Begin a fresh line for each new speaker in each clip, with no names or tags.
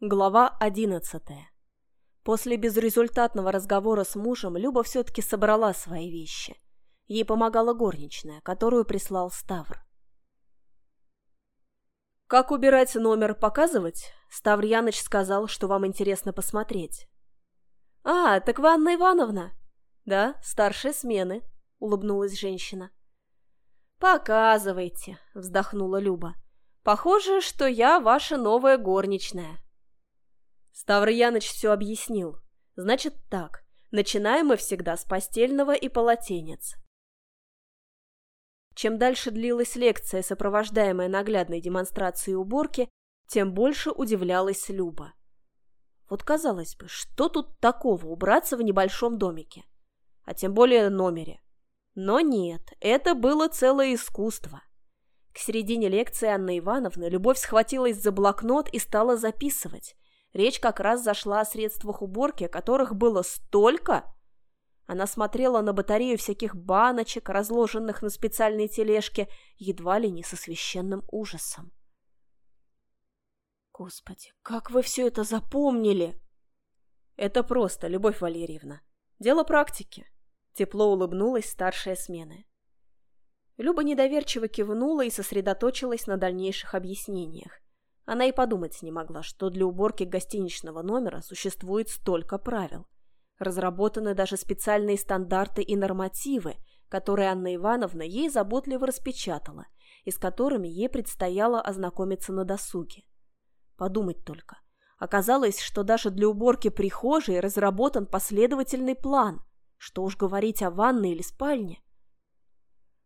Глава одиннадцатая. После безрезультатного разговора с мужем Люба все-таки собрала свои вещи. Ей помогала горничная, которую прислал Ставр. «Как убирать номер, показывать?» Ставр Яныч сказал, что вам интересно посмотреть. «А, так вы Анна Ивановна?» «Да, старшей смены», — улыбнулась женщина. «Показывайте», — вздохнула Люба. «Похоже, что я ваша новая горничная». Ставр Яныч все объяснил. Значит так, начинаем мы всегда с постельного и полотенец. Чем дальше длилась лекция, сопровождаемая наглядной демонстрацией уборки, тем больше удивлялась Люба. Вот казалось бы, что тут такого убраться в небольшом домике? А тем более номере. Но нет, это было целое искусство. К середине лекции Анны Ивановны Любовь схватилась за блокнот и стала записывать. Речь как раз зашла о средствах уборки, которых было столько. Она смотрела на батарею всяких баночек, разложенных на специальной тележке, едва ли не со священным ужасом. «Господи, как вы все это запомнили?» «Это просто, Любовь Валерьевна. Дело практики», — тепло улыбнулась старшая смена. Люба недоверчиво кивнула и сосредоточилась на дальнейших объяснениях. Она и подумать не могла, что для уборки гостиничного номера существует столько правил. Разработаны даже специальные стандарты и нормативы, которые Анна Ивановна ей заботливо распечатала, и с которыми ей предстояло ознакомиться на досуге. Подумать только. Оказалось, что даже для уборки прихожей разработан последовательный план. Что уж говорить о ванной или спальне.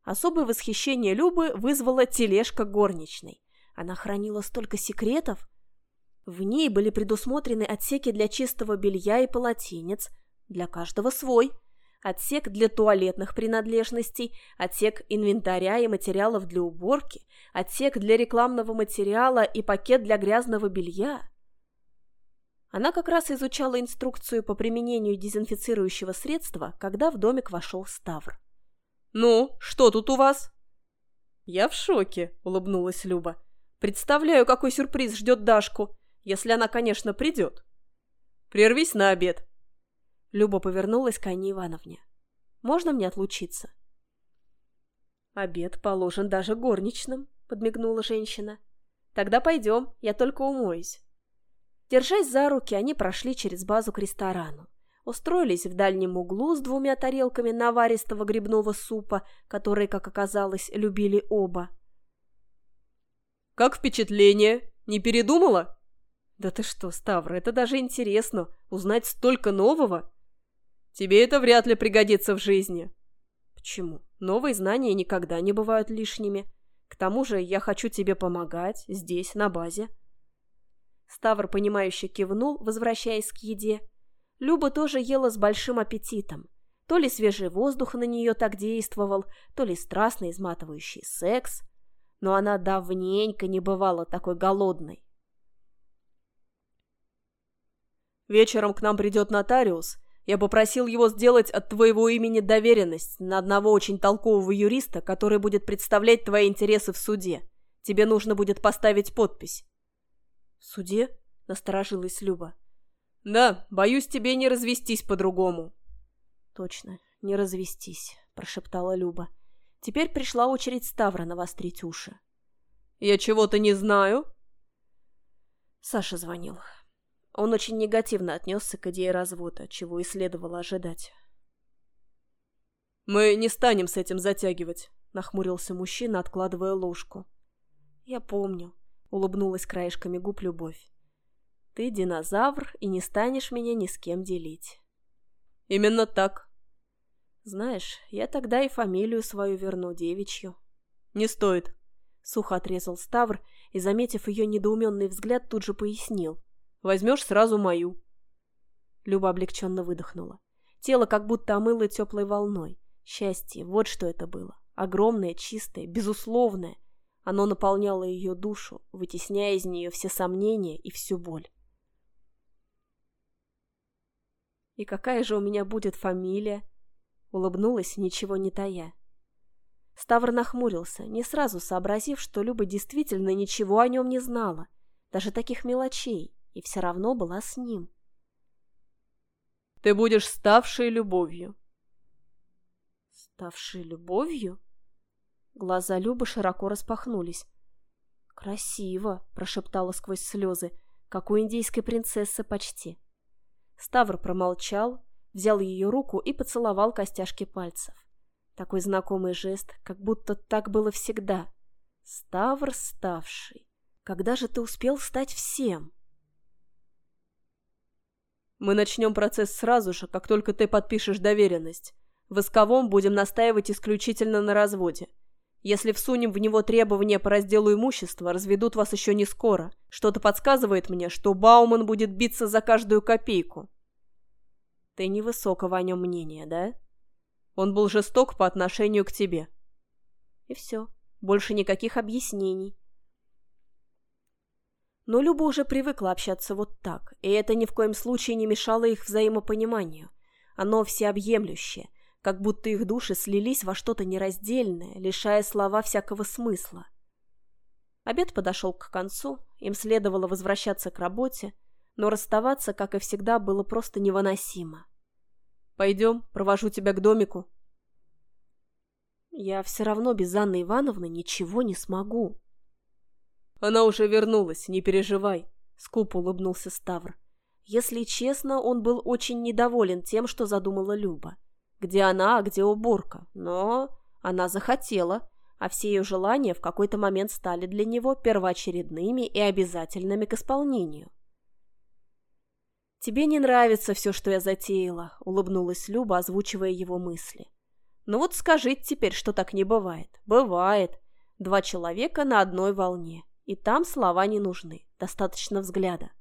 Особое восхищение Любы вызвала тележка горничной. Она хранила столько секретов. В ней были предусмотрены отсеки для чистого белья и полотенец, для каждого свой, отсек для туалетных принадлежностей, отсек инвентаря и материалов для уборки, отсек для рекламного материала и пакет для грязного белья. Она как раз изучала инструкцию по применению дезинфицирующего средства, когда в домик вошел Ставр. «Ну, что тут у вас?» «Я в шоке», — улыбнулась Люба. Представляю, какой сюрприз ждет Дашку, если она, конечно, придет. Прервись на обед. Люба повернулась к Анне Ивановне. Можно мне отлучиться? Обед положен даже горничным, подмигнула женщина. Тогда пойдем, я только умоюсь. Держась за руки, они прошли через базу к ресторану. Устроились в дальнем углу с двумя тарелками наваристого грибного супа, которые, как оказалось, любили оба. Как впечатление? Не передумала? Да ты что, Ставр, это даже интересно, узнать столько нового. Тебе это вряд ли пригодится в жизни. Почему? Новые знания никогда не бывают лишними. К тому же я хочу тебе помогать здесь, на базе. Ставр, понимающе кивнул, возвращаясь к еде. Люба тоже ела с большим аппетитом. То ли свежий воздух на нее так действовал, то ли страстно изматывающий секс но она давненько не бывала такой голодной. Вечером к нам придет нотариус. Я попросил его сделать от твоего имени доверенность на одного очень толкового юриста, который будет представлять твои интересы в суде. Тебе нужно будет поставить подпись. В суде? Насторожилась Люба. Да, боюсь тебе не развестись по-другому. Точно, не развестись, прошептала Люба. Теперь пришла очередь Ставра навострить уши. «Я чего-то не знаю?» Саша звонил. Он очень негативно отнесся к идее развода, чего и следовало ожидать. «Мы не станем с этим затягивать», — нахмурился мужчина, откладывая ложку. «Я помню», — улыбнулась краешками губ любовь. «Ты динозавр и не станешь меня ни с кем делить». «Именно так», знаешь, я тогда и фамилию свою верну девичью. Не стоит. Сухо отрезал Ставр и, заметив ее недоуменный взгляд, тут же пояснил. Возьмешь сразу мою. Люба облегченно выдохнула. Тело как будто омыло теплой волной. Счастье, вот что это было. Огромное, чистое, безусловное. Оно наполняло ее душу, вытесняя из нее все сомнения и всю боль. «И какая же у меня будет фамилия?» Улыбнулась, ничего не тая. Ставр нахмурился, не сразу сообразив, что Люба действительно ничего о нем не знала, даже таких мелочей, и все равно была с ним.
«Ты будешь ставшей любовью».
«Ставшей любовью?» Глаза Любы широко распахнулись. «Красиво!» – прошептала сквозь слезы, как у индийской принцессы почти. Ставр промолчал, взял ее руку и поцеловал костяшки пальцев. Такой знакомый жест, как будто так было всегда. Ставр ставший. Когда же ты успел стать всем?
Мы начнем процесс сразу же, как только ты подпишешь доверенность. В исковом будем настаивать исключительно на разводе. Если всунем в него требования по разделу имущества, разведут вас еще не скоро. Что-то подсказывает мне, что Бауман будет биться за каждую копейку. Ты невысокого о нем мнения, да? Он был жесток по отношению к тебе.
И все. Больше никаких объяснений. Но Люба уже привыкла общаться вот так, и это ни в коем случае не мешало их взаимопониманию. Оно всеобъемлющее, как будто их души слились во что-то нераздельное, лишая слова всякого смысла. Обед подошел к концу, им следовало возвращаться к работе, но расставаться, как и всегда, было просто невыносимо.
«Пойдем, провожу тебя к домику».
«Я все равно без Анны Ивановны ничего не смогу».
«Она уже вернулась, не переживай», — скупо улыбнулся Ставр.
Если честно, он был очень недоволен тем, что задумала Люба. Где она, а где уборка? Но она захотела, а все ее желания в какой-то момент стали для него первоочередными и обязательными к исполнению. «Тебе не нравится все, что я затеяла», — улыбнулась Люба, озвучивая его мысли. «Ну вот скажите теперь, что так не бывает. Бывает. Два человека на одной волне. И там слова не нужны. Достаточно взгляда».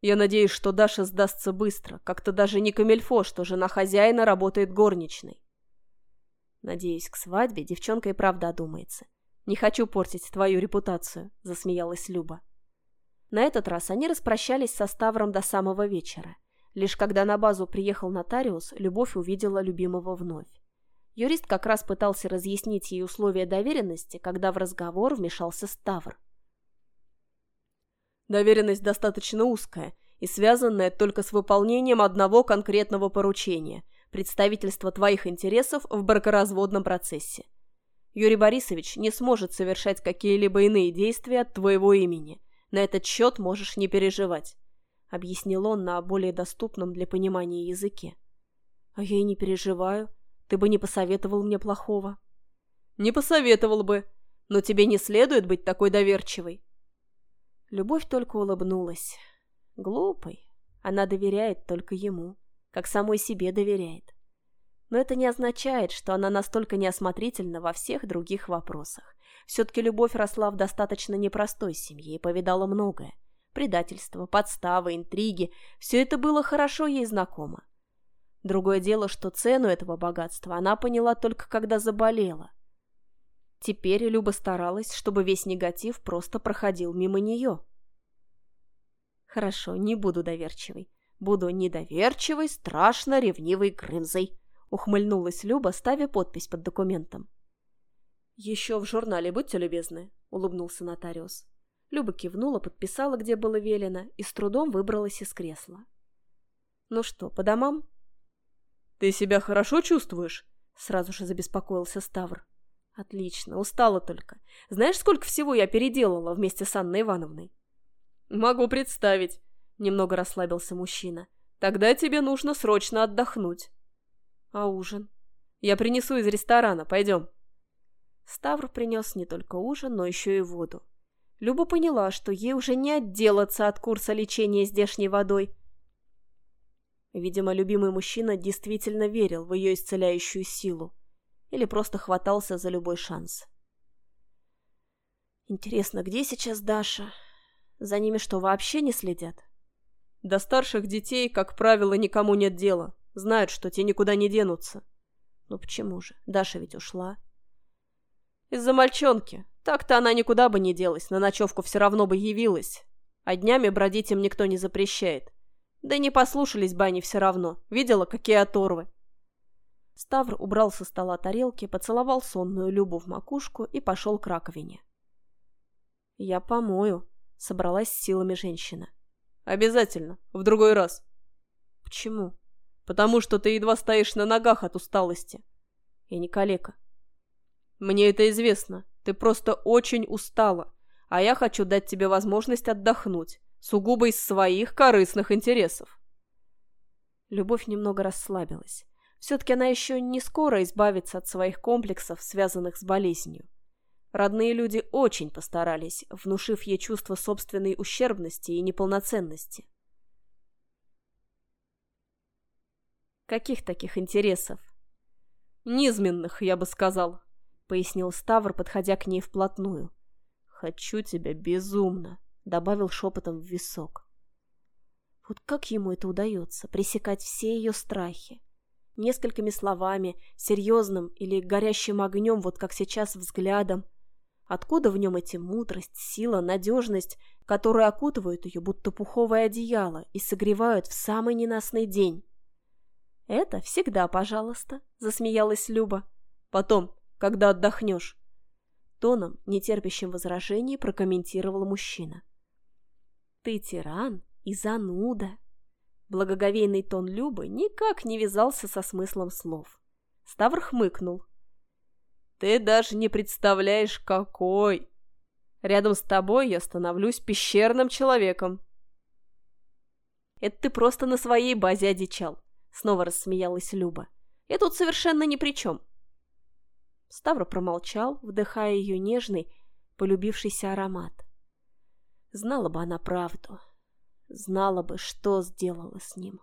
«Я надеюсь, что Даша сдастся быстро. Как-то даже не камельфо, что жена хозяина работает горничной».
«Надеюсь, к свадьбе девчонка и правда одумается. Не хочу портить твою репутацию», — засмеялась Люба. На этот раз они распрощались со Ставром до самого вечера. Лишь когда на базу приехал нотариус, Любовь увидела любимого вновь. Юрист как раз пытался разъяснить ей условия доверенности, когда в разговор вмешался Ставр.
«Доверенность достаточно узкая и связанная только с выполнением одного конкретного поручения – представительства твоих интересов в бракоразводном процессе. Юрий Борисович не сможет совершать какие-либо иные действия от твоего имени, на этот счет можешь не переживать», — объяснил он на более доступном для понимания языке.
«А я и не переживаю. Ты бы не посоветовал мне плохого».
«Не посоветовал бы, но тебе не следует быть такой доверчивой».
Любовь только улыбнулась. Глупый. Она доверяет только ему, как самой себе доверяет. Но это не означает, что она настолько неосмотрительна во всех других вопросах. Все-таки Любовь росла в достаточно непростой семье и повидала многое. Предательство, подставы, интриги – все это было хорошо ей знакомо. Другое дело, что цену этого богатства она поняла только когда заболела. Теперь Люба старалась, чтобы весь негатив просто проходил мимо нее. «Хорошо, не буду доверчивой. Буду недоверчивой, страшно ревнивой Грымзой», — ухмыльнулась Люба, ставя подпись под документом.
«Еще в журнале, будьте любезны», — улыбнулся нотариус.
Люба кивнула, подписала, где было велено, и с трудом выбралась из кресла. «Ну что, по домам?»
«Ты себя хорошо чувствуешь?»
— сразу же забеспокоился Ставр. «Отлично, устала только. Знаешь, сколько всего я переделала вместе с Анной Ивановной?»
«Могу представить», — немного расслабился мужчина. «Тогда тебе нужно срочно отдохнуть».
«А ужин?»
«Я принесу из ресторана, пойдем».
Ставр принес не только ужин, но еще и воду. Люба поняла, что ей уже не отделаться от курса лечения здешней водой. Видимо, любимый мужчина действительно верил в ее исцеляющую силу или просто хватался за любой шанс. Интересно, где сейчас Даша? За ними что, вообще не следят?
До старших детей, как правило, никому нет дела. Знают, что те никуда не денутся.
Ну почему же? Даша ведь ушла.
Из-за мальчонки. Так-то она никуда бы не делась, на ночевку все равно бы явилась. А днями бродить им никто не запрещает. Да и не послушались бы они все равно. Видела, какие оторвы.
Ставр убрал со стола тарелки, поцеловал сонную Любу в макушку и пошел к раковине. «Я помою», — Собралась силами женщина.
Обязательно. В другой раз.
Почему?
Потому что ты едва стоишь на ногах от усталости.
Я не калека.
Мне это известно. Ты просто очень устала. А я хочу дать тебе возможность отдохнуть. Сугубо из своих корыстных интересов.
Любовь немного расслабилась. Все-таки она еще не скоро избавится от своих комплексов, связанных с болезнью. Родные люди очень постарались, внушив ей чувство собственной ущербности и неполноценности. Каких таких интересов?
Низменных, я бы сказал,
пояснил Ставр, подходя к ней вплотную.
Хочу тебя безумно, добавил шепотом в висок.
Вот как ему это удается, пресекать все ее страхи? Несколькими словами, серьезным или горящим огнем, вот как сейчас взглядом. Откуда в нем эти мудрость, сила, надежность, которые окутывают ее, будто пуховое одеяло, и согревают в самый ненастный день? «Это всегда, пожалуйста», — засмеялась Люба.
«Потом, когда отдохнешь».
Тоном, нетерпящим возражений, прокомментировал мужчина. «Ты тиран и зануда». Благоговейный тон Любы никак не вязался со смыслом слов. Ставр хмыкнул.
«Ты даже не представляешь, какой! Рядом с тобой я становлюсь пещерным человеком».
«Это ты просто на своей базе одичал», — снова рассмеялась Люба. «Я тут совершенно ни при чем». Ставр промолчал, вдыхая ее нежный, полюбившийся аромат. Знала бы она правду, знала бы, что сделала с ним.